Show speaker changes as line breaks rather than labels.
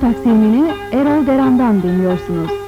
Taksimini Erol Deran'dan dinliyorsunuz.